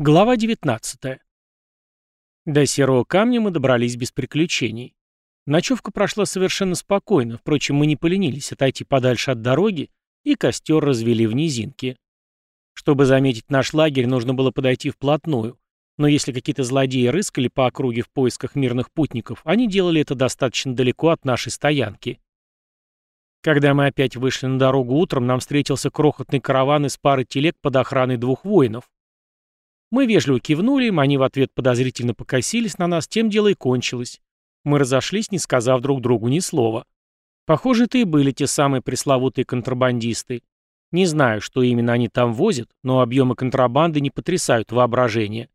Глава 19. До Серого камня мы добрались без приключений. Ночевка прошла совершенно спокойно, впрочем, мы не поленились отойти подальше от дороги и костер развели в низинке. Чтобы заметить наш лагерь, нужно было подойти вплотную, но если какие-то злодеи рыскали по округе в поисках мирных путников, они делали это достаточно далеко от нашей стоянки. Когда мы опять вышли на дорогу утром, нам встретился крохотный караван из пары телег под охраной двух воинов. Мы вежливо кивнули им, они в ответ подозрительно покосились на нас, тем дело и кончилось. Мы разошлись, не сказав друг другу ни слова. Похоже, это и были те самые пресловутые контрабандисты. Не знаю, что именно они там возят, но объемы контрабанды не потрясают воображение.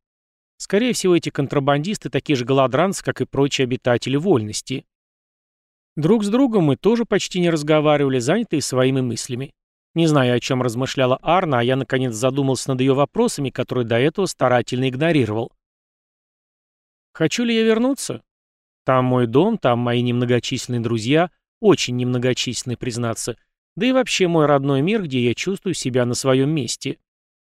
Скорее всего, эти контрабандисты такие же голодранцы, как и прочие обитатели вольности. Друг с другом мы тоже почти не разговаривали, занятые своими мыслями. Не знаю, о чем размышляла Арна, а я наконец задумался над ее вопросами, которые до этого старательно игнорировал. Хочу ли я вернуться? Там мой дом, там мои немногочисленные друзья, очень немногочисленные, признаться, да и вообще мой родной мир, где я чувствую себя на своем месте.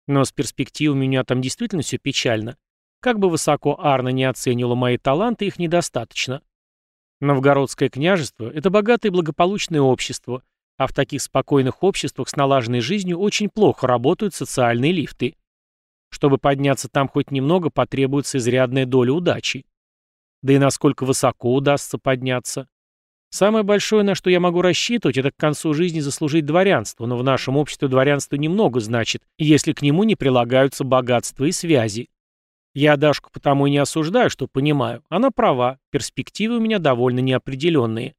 Но с перспектив у меня там действительно все печально. Как бы высоко Арна не оценила мои таланты, их недостаточно. Новгородское княжество – это богатое и благополучное общество, а в таких спокойных обществах с налаженной жизнью очень плохо работают социальные лифты. Чтобы подняться там хоть немного, потребуется изрядная доля удачи. Да и насколько высоко удастся подняться. Самое большое, на что я могу рассчитывать, это к концу жизни заслужить дворянство, но в нашем обществе дворянство немного значит, если к нему не прилагаются богатства и связи. Я Дашку потому и не осуждаю, что понимаю. Она права, перспективы у меня довольно неопределенные.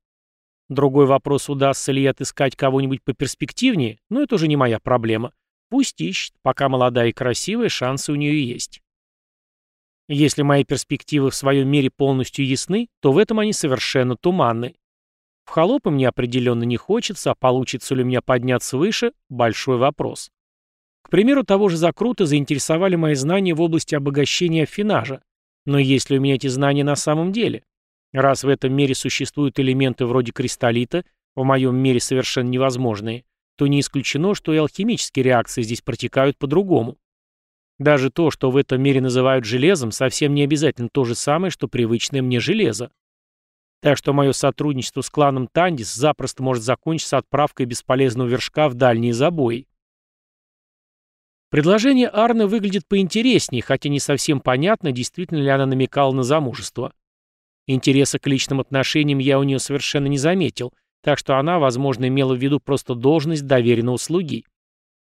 Другой вопрос, удастся ли отыскать кого-нибудь поперспективнее, но это уже не моя проблема. Пусть ищет, пока молодая и красивая, шансы у нее есть. Если мои перспективы в своем мире полностью ясны, то в этом они совершенно туманны. В холопы мне определенно не хочется, а получится ли у меня подняться выше – большой вопрос. К примеру, того же Закрута заинтересовали мои знания в области обогащения афинажа. Но есть ли у меня эти знания на самом деле? Раз в этом мире существуют элементы вроде кристаллита, в моем мире совершенно невозможные, то не исключено, что и алхимические реакции здесь протекают по-другому. Даже то, что в этом мире называют железом, совсем не обязательно то же самое, что привычное мне железо. Так что мое сотрудничество с кланом Тандис запросто может закончиться отправкой бесполезного вершка в дальние забои. Предложение Арны выглядит поинтереснее, хотя не совсем понятно, действительно ли она намекала на замужество. Интереса к личным отношениям я у нее совершенно не заметил, так что она, возможно, имела в виду просто должность доверенного слуги.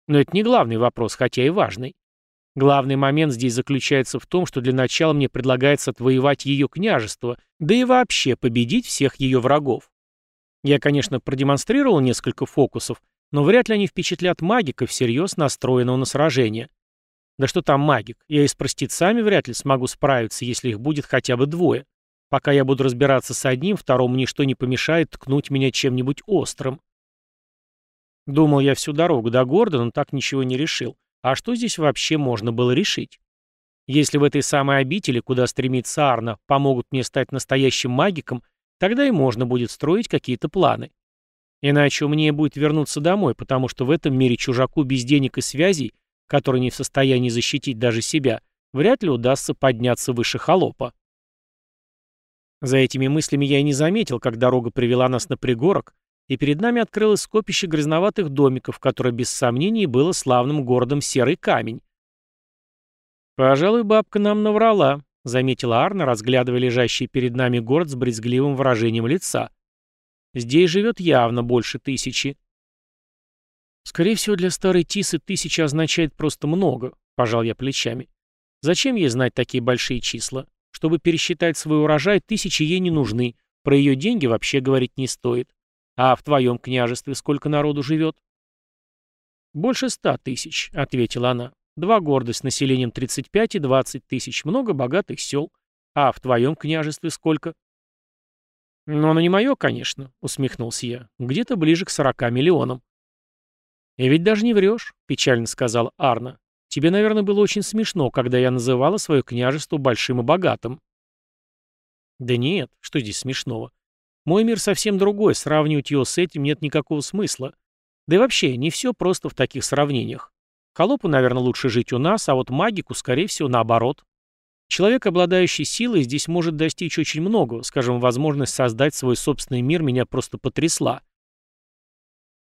Но это не главный вопрос, хотя и важный. Главный момент здесь заключается в том, что для начала мне предлагается отвоевать ее княжество, да и вообще победить всех ее врагов. Я, конечно, продемонстрировал несколько фокусов, но вряд ли они впечатлят магика, всерьез настроенного на сражение. Да что там магик, я и с простецами вряд ли смогу справиться, если их будет хотя бы двое. Пока я буду разбираться с одним, второму ничто не помешает ткнуть меня чем-нибудь острым. Думал я всю дорогу до города, но так ничего не решил. А что здесь вообще можно было решить? Если в этой самой обители, куда стремится Арна, помогут мне стать настоящим магиком, тогда и можно будет строить какие-то планы. Иначе мне будет вернуться домой, потому что в этом мире чужаку без денег и связей, который не в состоянии защитить даже себя, вряд ли удастся подняться выше холопа. За этими мыслями я и не заметил, как дорога привела нас на пригорок, и перед нами открылось скопище грязноватых домиков, которое без сомнений было славным городом Серый Камень. «Пожалуй, бабка нам наврала», — заметила Арна, разглядывая лежащий перед нами город с брезгливым выражением лица. «Здесь живет явно больше тысячи». «Скорее всего, для старой Тисы тысяча означает просто много», — пожал я плечами. «Зачем ей знать такие большие числа? Чтобы пересчитать свой урожай, тысячи ей не нужны, про ее деньги вообще говорить не стоит. А в твоем княжестве сколько народу живет? Больше ста тысяч, ответила она. Два города с населением 35 и 20 тысяч, много богатых сел. А в твоем княжестве сколько? Но оно не мое, конечно, усмехнулся я. Где-то ближе к 40 миллионам. И ведь даже не врешь, печально сказал Арна. Тебе, наверное, было очень смешно, когда я называла свое княжество большим и богатым. Да нет, что здесь смешного? Мой мир совсем другой, сравнивать его с этим нет никакого смысла. Да и вообще, не все просто в таких сравнениях. Холопу, наверное, лучше жить у нас, а вот магику, скорее всего, наоборот. Человек, обладающий силой, здесь может достичь очень многого. Скажем, возможность создать свой собственный мир меня просто потрясла.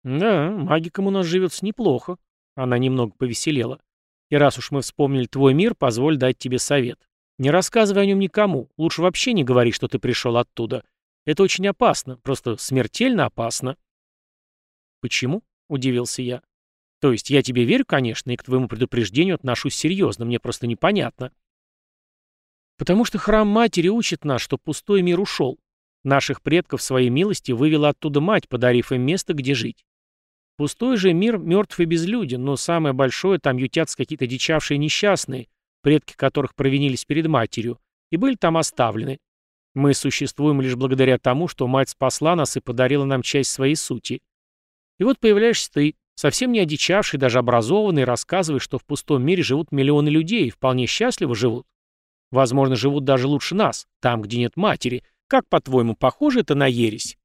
Да, магикам у нас живется неплохо. Она немного повеселела. И раз уж мы вспомнили твой мир, позволь дать тебе совет. Не рассказывай о нем никому. Лучше вообще не говори, что ты пришел оттуда. Это очень опасно, просто смертельно опасно. Почему? Удивился я. То есть я тебе верю, конечно, и к твоему предупреждению отношусь серьезно, мне просто непонятно. Потому что храм матери учит нас, что пустой мир ушел. Наших предков своей милости вывела оттуда мать, подарив им место, где жить. Пустой же мир мертв и безлюден, но самое большое там ютятся какие-то дичавшие несчастные, предки которых провинились перед матерью, и были там оставлены. Мы существуем лишь благодаря тому, что мать спасла нас и подарила нам часть своей сути. И вот появляешься ты, совсем не одичавший, даже образованный, рассказываешь, что в пустом мире живут миллионы людей и вполне счастливо живут. Возможно, живут даже лучше нас, там, где нет матери. Как, по-твоему, похоже это на ересь?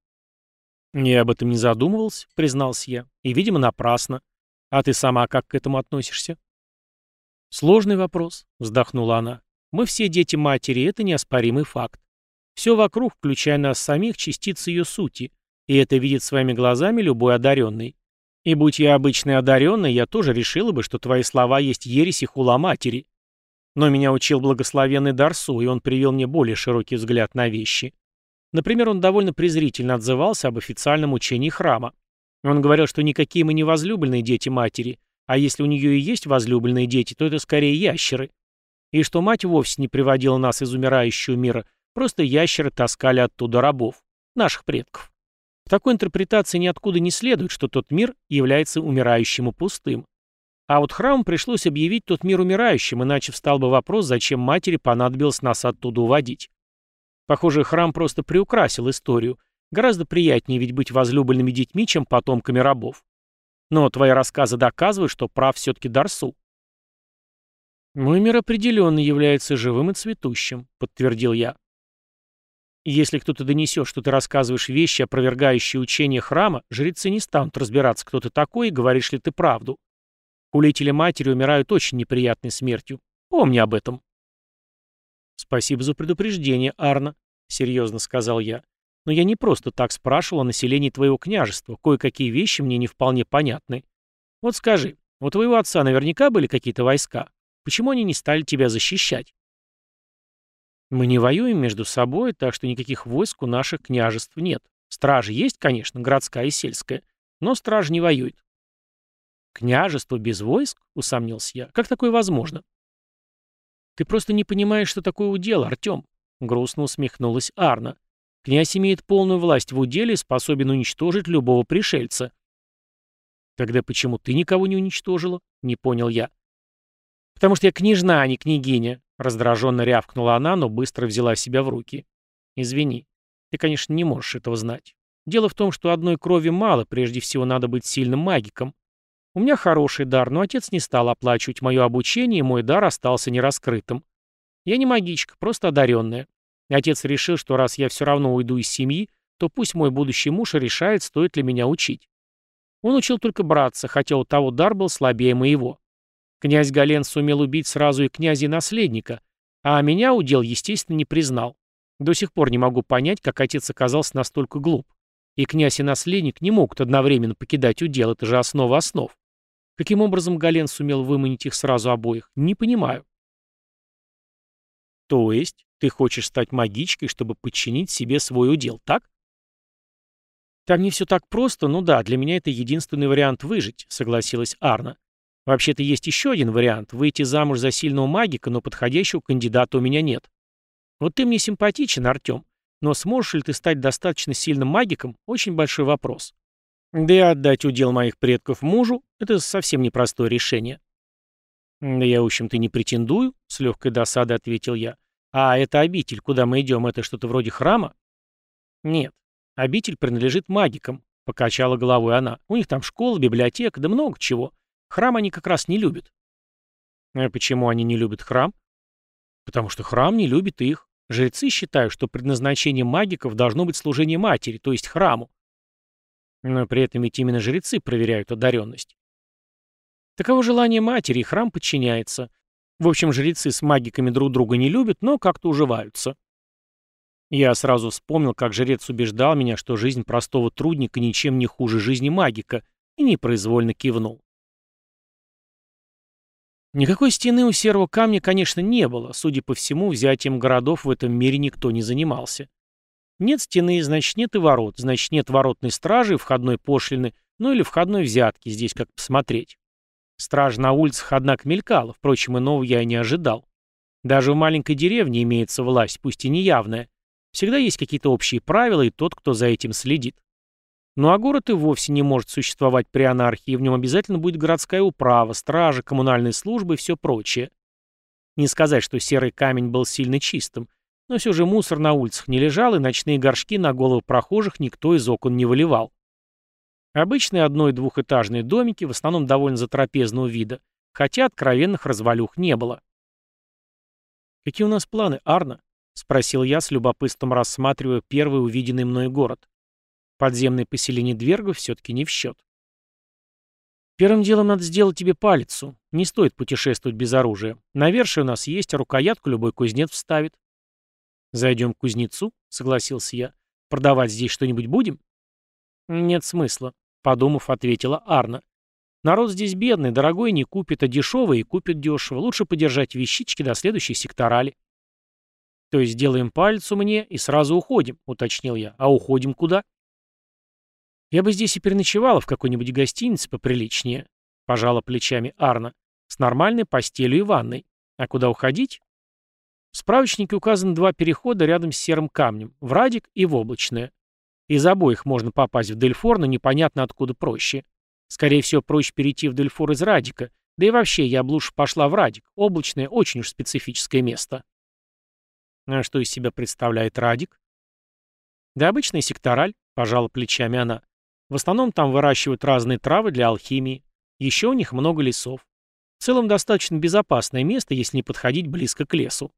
Я об этом не задумывался, признался я. И, видимо, напрасно. А ты сама как к этому относишься? Сложный вопрос, вздохнула она. Мы все дети матери, это неоспоримый факт. Все вокруг, включая нас самих, частицы ее сути, и это видит своими глазами любой одаренный. И будь я обычный одаренный, я тоже решила бы, что твои слова есть ересь и хула матери. Но меня учил благословенный Дарсу, и он привел мне более широкий взгляд на вещи. Например, он довольно презрительно отзывался об официальном учении храма. Он говорил, что никакие мы не возлюбленные дети матери, а если у нее и есть возлюбленные дети, то это скорее ящеры. И что мать вовсе не приводила нас из умирающего мира, просто ящеры таскали оттуда рабов, наших предков. В такой интерпретации ниоткуда не следует, что тот мир является умирающим и пустым. А вот храму пришлось объявить тот мир умирающим, иначе встал бы вопрос, зачем матери понадобилось нас оттуда уводить. Похоже, храм просто приукрасил историю. Гораздо приятнее ведь быть возлюбленными детьми, чем потомками рабов. Но твои рассказы доказывают, что прав все-таки Дарсу. «Мой мир определенно является живым и цветущим», — подтвердил я. «Если кто-то донесет, что ты рассказываешь вещи, опровергающие учение храма, жрецы не станут разбираться, кто ты такой и говоришь ли ты правду. Хулители матери умирают очень неприятной смертью. Помни об этом. «Спасибо за предупреждение, Арна», — серьезно сказал я. «Но я не просто так спрашивал о населении твоего княжества. Кое-какие вещи мне не вполне понятны. Вот скажи, у твоего отца наверняка были какие-то войска. Почему они не стали тебя защищать?» «Мы не воюем между собой, так что никаких войск у наших княжеств нет. Стражи есть, конечно, городская и сельская, но страж не воюет. «Княжество без войск?» — усомнился я. «Как такое возможно?» «Ты просто не понимаешь, что такое удел, Артем», — грустно усмехнулась Арна. «Князь имеет полную власть в уделе и способен уничтожить любого пришельца». «Тогда почему ты никого не уничтожила?» — не понял я. «Потому что я княжна, а не княгиня», — раздраженно рявкнула она, но быстро взяла себя в руки. «Извини, ты, конечно, не можешь этого знать. Дело в том, что одной крови мало, прежде всего надо быть сильным магиком. У меня хороший дар, но отец не стал оплачивать мое обучение, и мой дар остался нераскрытым. Я не магичка, просто одаренная. отец решил, что раз я все равно уйду из семьи, то пусть мой будущий муж решает, стоит ли меня учить. Он учил только братца, хотя у того дар был слабее моего. Князь Гален сумел убить сразу и князя и наследника, а меня удел, естественно, не признал. До сих пор не могу понять, как отец оказался настолько глуп. И князь и наследник не могут одновременно покидать удел, это же основа основ. Каким образом Гален сумел выманить их сразу обоих, не понимаю. То есть, ты хочешь стать магичкой, чтобы подчинить себе свой удел, так? Там не все так просто, ну да, для меня это единственный вариант выжить, согласилась Арна. Вообще-то есть еще один вариант – выйти замуж за сильного магика, но подходящего кандидата у меня нет. Вот ты мне симпатичен, Артем, но сможешь ли ты стать достаточно сильным магиком – очень большой вопрос. Да и отдать удел моих предков мужу — это совсем непростое решение. «Да я, в общем-то, не претендую», — с легкой досадой ответил я. «А это обитель, куда мы идем, это что-то вроде храма?» «Нет, обитель принадлежит магикам», — покачала головой она. «У них там школа, библиотека, да много чего. Храм они как раз не любят». «А почему они не любят храм?» «Потому что храм не любит их. Жрецы считают, что предназначение магиков должно быть служение матери, то есть храму. Но при этом ведь именно жрецы проверяют одаренность. Таково желание матери, и храм подчиняется. В общем, жрецы с магиками друг друга не любят, но как-то уживаются. Я сразу вспомнил, как жрец убеждал меня, что жизнь простого трудника ничем не хуже жизни магика, и непроизвольно кивнул. Никакой стены у серого камня, конечно, не было. Судя по всему, взятием городов в этом мире никто не занимался. Нет стены, значит, нет и ворот, значит, нет воротной стражи, входной пошлины, ну или входной взятки, здесь как посмотреть. Страж на улицах, однако, мелькала, впрочем, иного я и не ожидал. Даже в маленькой деревне имеется власть, пусть и неявная. Всегда есть какие-то общие правила, и тот, кто за этим следит. Ну а город и вовсе не может существовать при анархии, в нем обязательно будет городская управа, стража, коммунальные службы и все прочее. Не сказать, что серый камень был сильно чистым, но все же мусор на улицах не лежал, и ночные горшки на голову прохожих никто из окон не выливал. Обычные одно- и двухэтажные домики, в основном довольно затрапезного вида, хотя откровенных развалюх не было. «Какие у нас планы, Арна?» — спросил я с любопытством, рассматривая первый увиденный мной город. Подземное поселение Двергов все-таки не в счет. Первым делом надо сделать тебе палицу. Не стоит путешествовать без оружия. Навершие у нас есть, а рукоятку любой кузнец вставит. Зайдем к кузнецу, согласился я. Продавать здесь что-нибудь будем? Нет смысла. Подумав, ответила Арна. Народ здесь бедный, дорогой не купит, а дешевый и купит дешево. Лучше подержать вещички до следующей секторали. То есть делаем палец у мне и сразу уходим, уточнил я. А уходим куда? Я бы здесь и переночевала в какой-нибудь гостинице поприличнее. Пожала плечами Арна. С нормальной постелью и ванной. А куда уходить? В справочнике указаны два перехода рядом с серым камнем. В Радик и в Облачное. Из обоих можно попасть в Дельфор, но непонятно откуда проще. Скорее всего, проще перейти в Дельфор из Радика. Да и вообще, я бы лучше пошла в Радик. Облачное очень уж специфическое место. А что из себя представляет Радик? Да обычный сектораль, пожала плечами она. В основном там выращивают разные травы для алхимии. Еще у них много лесов. В целом достаточно безопасное место, если не подходить близко к лесу.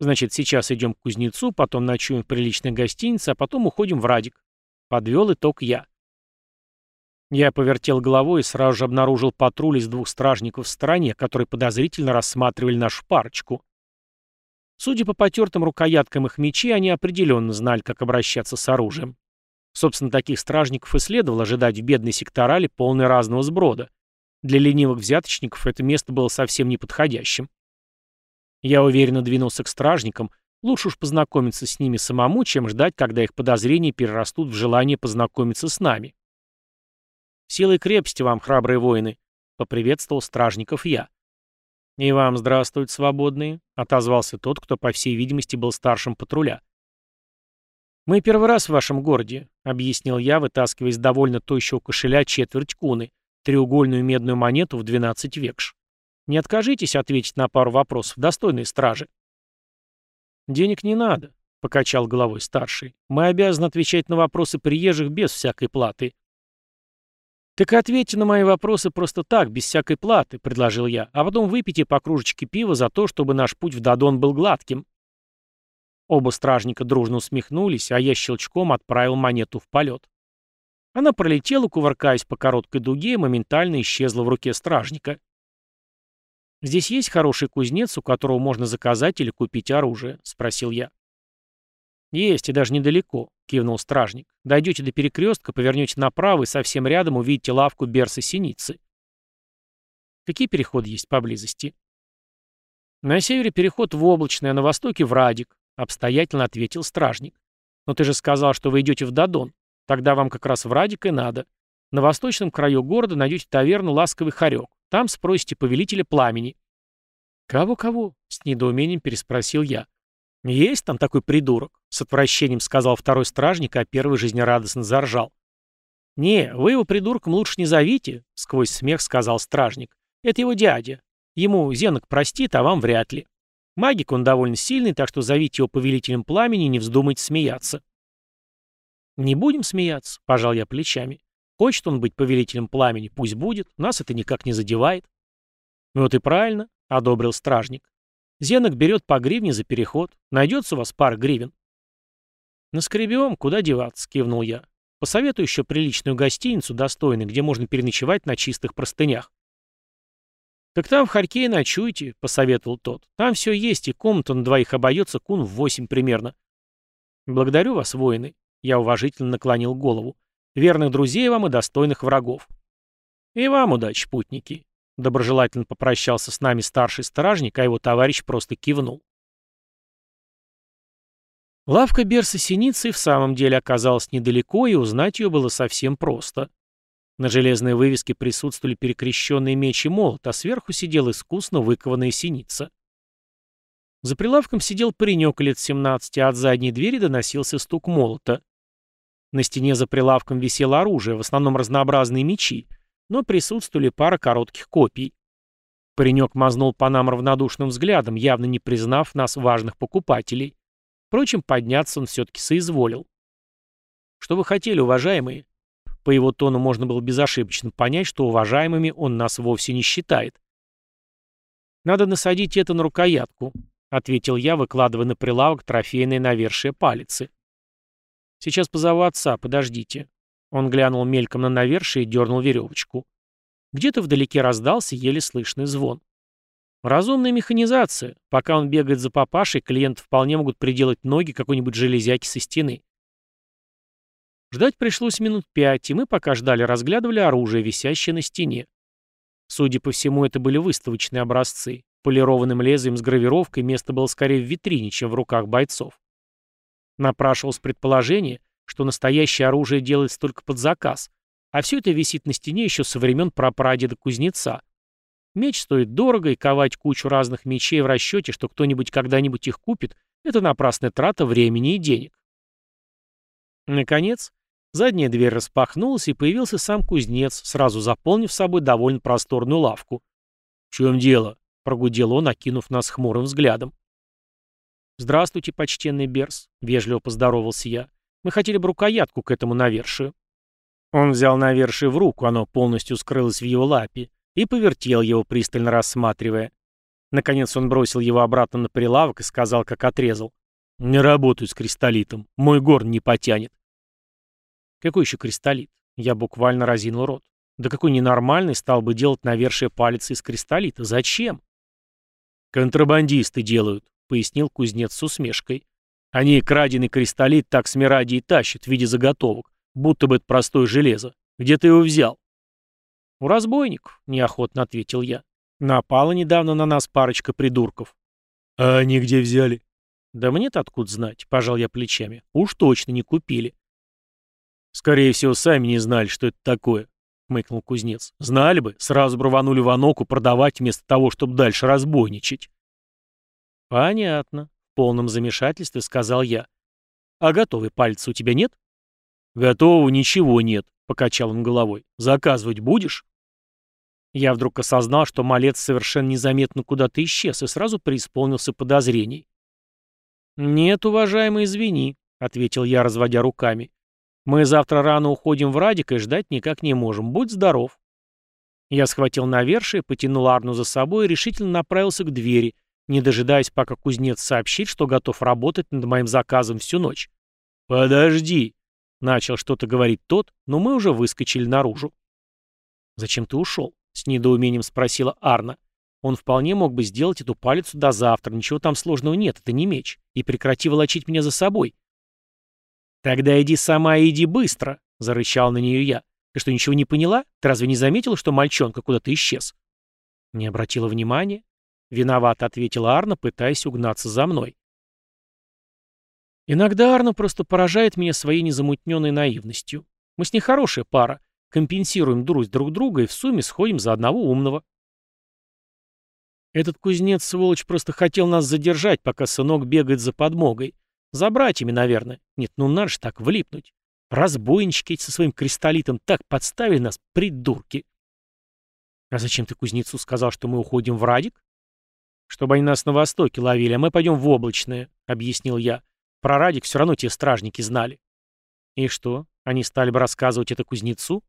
Значит, сейчас идем к кузнецу, потом ночуем в приличной гостинице, а потом уходим в Радик. Подвел итог я. Я повертел головой и сразу же обнаружил патруль из двух стражников в стороне, которые подозрительно рассматривали нашу парочку. Судя по потертым рукояткам их мечей, они определенно знали, как обращаться с оружием. Собственно, таких стражников и следовало ожидать в бедной секторале, полной разного сброда. Для ленивых взяточников это место было совсем неподходящим. Я уверенно двинулся к стражникам, лучше уж познакомиться с ними самому, чем ждать, когда их подозрения перерастут в желание познакомиться с нами. «Силы и крепости вам, храбрые воины!» — поприветствовал стражников я. «И вам здравствуют, свободные», — отозвался тот, кто, по всей видимости, был старшим патруля. «Мы первый раз в вашем городе», — объяснил я, вытаскивая из довольно тощего кошеля четверть куны, треугольную медную монету в 12 векш. Не откажитесь ответить на пару вопросов, достойные стражи. Денег не надо, покачал головой старший. Мы обязаны отвечать на вопросы приезжих без всякой платы. Так ответьте на мои вопросы просто так, без всякой платы, предложил я, а потом выпейте по кружечке пива за то, чтобы наш путь в Дадон был гладким. Оба стражника дружно усмехнулись, а я щелчком отправил монету в полет. Она пролетела, кувыркаясь по короткой дуге, и моментально исчезла в руке стражника. «Здесь есть хороший кузнец, у которого можно заказать или купить оружие?» — спросил я. «Есть, и даже недалеко», — кивнул стражник. «Дойдете до перекрестка, повернете направо и совсем рядом увидите лавку Берса Синицы». «Какие переходы есть поблизости?» «На севере переход в Облачное, а на востоке в Радик», — обстоятельно ответил стражник. «Но ты же сказал, что вы идете в Дадон. Тогда вам как раз в Радик и надо. На восточном краю города найдете таверну «Ласковый хорек». Там спросите повелителя пламени». «Кого-кого?» — с недоумением переспросил я. «Есть там такой придурок?» — с отвращением сказал второй стражник, а первый жизнерадостно заржал. «Не, вы его придурком лучше не зовите», — сквозь смех сказал стражник. «Это его дядя. Ему Зенок простит, а вам вряд ли. Магик он довольно сильный, так что зовите его повелителем пламени и не вздумайте смеяться». «Не будем смеяться», — пожал я плечами. Хочет он быть повелителем пламени, пусть будет, нас это никак не задевает. Вот и правильно, одобрил стражник. Зенок берет по гривне за переход. Найдется у вас пара гривен. Наскребем, куда деваться, кивнул я. Посоветую еще приличную гостиницу, достойную, где можно переночевать на чистых простынях. «Так там в Харьке ночуйте», — посоветовал тот. «Там все есть, и комната на двоих обойдется кун в восемь примерно». «Благодарю вас, воины», — я уважительно наклонил голову. «Верных друзей вам и достойных врагов». «И вам удачи, путники», — доброжелательно попрощался с нами старший стражник, а его товарищ просто кивнул. Лавка Берса Синицы в самом деле оказалась недалеко, и узнать ее было совсем просто. На железной вывеске присутствовали перекрещенные меч и молот, а сверху сидела искусно выкованная синица. За прилавком сидел паренек лет 17, а от задней двери доносился стук молота. На стене за прилавком висело оружие, в основном разнообразные мечи, но присутствовали пара коротких копий. Паренек мазнул по нам равнодушным взглядом, явно не признав нас важных покупателей. Впрочем, подняться он все-таки соизволил. «Что вы хотели, уважаемые?» По его тону можно было безошибочно понять, что уважаемыми он нас вовсе не считает. «Надо насадить это на рукоятку», — ответил я, выкладывая на прилавок трофейное навершие палицы. «Сейчас позову отца, подождите». Он глянул мельком на навершие и дернул веревочку. Где-то вдалеке раздался еле слышный звон. Разумная механизация. Пока он бегает за папашей, клиенты вполне могут приделать ноги какой-нибудь железяки со стены. Ждать пришлось минут пять, и мы, пока ждали, разглядывали оружие, висящее на стене. Судя по всему, это были выставочные образцы. Полированным лезвием с гравировкой место было скорее в витрине, чем в руках бойцов. Напрашивалось предположение, что настоящее оружие делается только под заказ, а все это висит на стене еще со времен прапрадеда кузнеца. Меч стоит дорого, и ковать кучу разных мечей в расчете, что кто-нибудь когда-нибудь их купит, это напрасная трата времени и денег. Наконец, задняя дверь распахнулась, и появился сам кузнец, сразу заполнив собой довольно просторную лавку. «В чем дело?» — прогудел он, окинув нас хмурым взглядом. «Здравствуйте, почтенный Берс», — вежливо поздоровался я. «Мы хотели бы рукоятку к этому навершию». Он взял навершие в руку, оно полностью скрылось в его лапе, и повертел его, пристально рассматривая. Наконец он бросил его обратно на прилавок и сказал, как отрезал. «Не работаю с кристаллитом. Мой горн не потянет». «Какой еще кристаллит?» Я буквально разинул рот. «Да какой ненормальный стал бы делать навершие палец из кристаллита? Зачем?» «Контрабандисты делают», — пояснил кузнец с усмешкой. «Они краденый кристаллит так с Мирадии тащат в виде заготовок, будто бы это простое железо. Где ты его взял?» «У разбойников», — неохотно ответил я. «Напала недавно на нас парочка придурков». «А они где взяли?» «Да мне-то откуда знать», — пожал я плечами. «Уж точно не купили». «Скорее всего, сами не знали, что это такое», — хмыкнул кузнец. «Знали бы, сразу бы рванули в Аноку продавать вместо того, чтобы дальше разбойничать». «Понятно», — в полном замешательстве сказал я. «А готовый палец у тебя нет?» «Готового ничего нет», — покачал он головой. «Заказывать будешь?» Я вдруг осознал, что малец совершенно незаметно куда-то исчез и сразу преисполнился подозрений. «Нет, уважаемый, извини», — ответил я, разводя руками. «Мы завтра рано уходим в Радик и ждать никак не можем. Будь здоров». Я схватил навершие, потянул Арну за собой и решительно направился к двери, не дожидаясь, пока кузнец сообщит, что готов работать над моим заказом всю ночь. «Подожди», — начал что-то говорить тот, но мы уже выскочили наружу. «Зачем ты ушел?» — с недоумением спросила Арна. «Он вполне мог бы сделать эту палицу до завтра, ничего там сложного нет, это не меч, и прекрати волочить меня за собой». «Тогда иди сама и иди быстро», — зарычал на нее я. «Ты что, ничего не поняла? Ты разве не заметила, что мальчонка куда-то исчез?» «Не обратила внимания?» — виновато ответила Арна, пытаясь угнаться за мной. Иногда Арна просто поражает меня своей незамутненной наивностью. Мы с ней хорошая пара, Компенсируем дурость друг друга и в сумме сходим за одного умного. Этот кузнец, сволочь, просто хотел нас задержать, пока сынок бегает за подмогой. За братьями, наверное. Нет, ну надо же так влипнуть. Разбойнички со своим кристаллитом так подставили нас, придурки. А зачем ты кузнецу сказал, что мы уходим в Радик? Чтобы они нас на востоке ловили, а мы пойдем в Облачное, объяснил я. Про Радик все равно те стражники знали. И что, они стали бы рассказывать это кузнецу?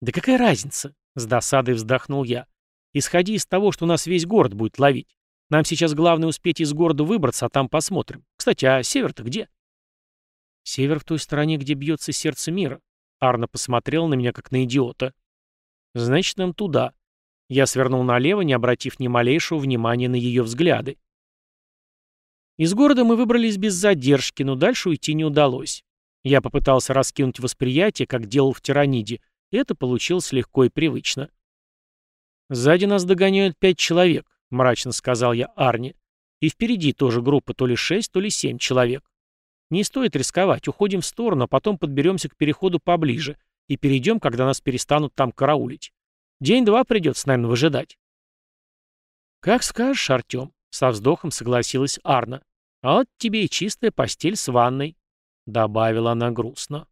«Да какая разница?» — с досадой вздохнул я. «Исходи из того, что нас весь город будет ловить. Нам сейчас главное успеть из города выбраться, а там посмотрим. Кстати, а север-то где?» «Север в той стороне, где бьется сердце мира». Арна посмотрел на меня, как на идиота. «Значит, нам туда. Я свернул налево, не обратив ни малейшего внимания на ее взгляды. Из города мы выбрались без задержки, но дальше уйти не удалось. Я попытался раскинуть восприятие, как делал в Тираниде, это получилось легко и привычно. «Сзади нас догоняют пять человек», — мрачно сказал я Арне. «И впереди тоже группа то ли шесть, то ли семь человек. Не стоит рисковать, уходим в сторону, а потом подберемся к переходу поближе и перейдем, когда нас перестанут там караулить. День-два придется, наверное, выжидать». «Как скажешь, Артем», — со вздохом согласилась Арна. «А вот тебе и чистая постель с ванной», — добавила она грустно.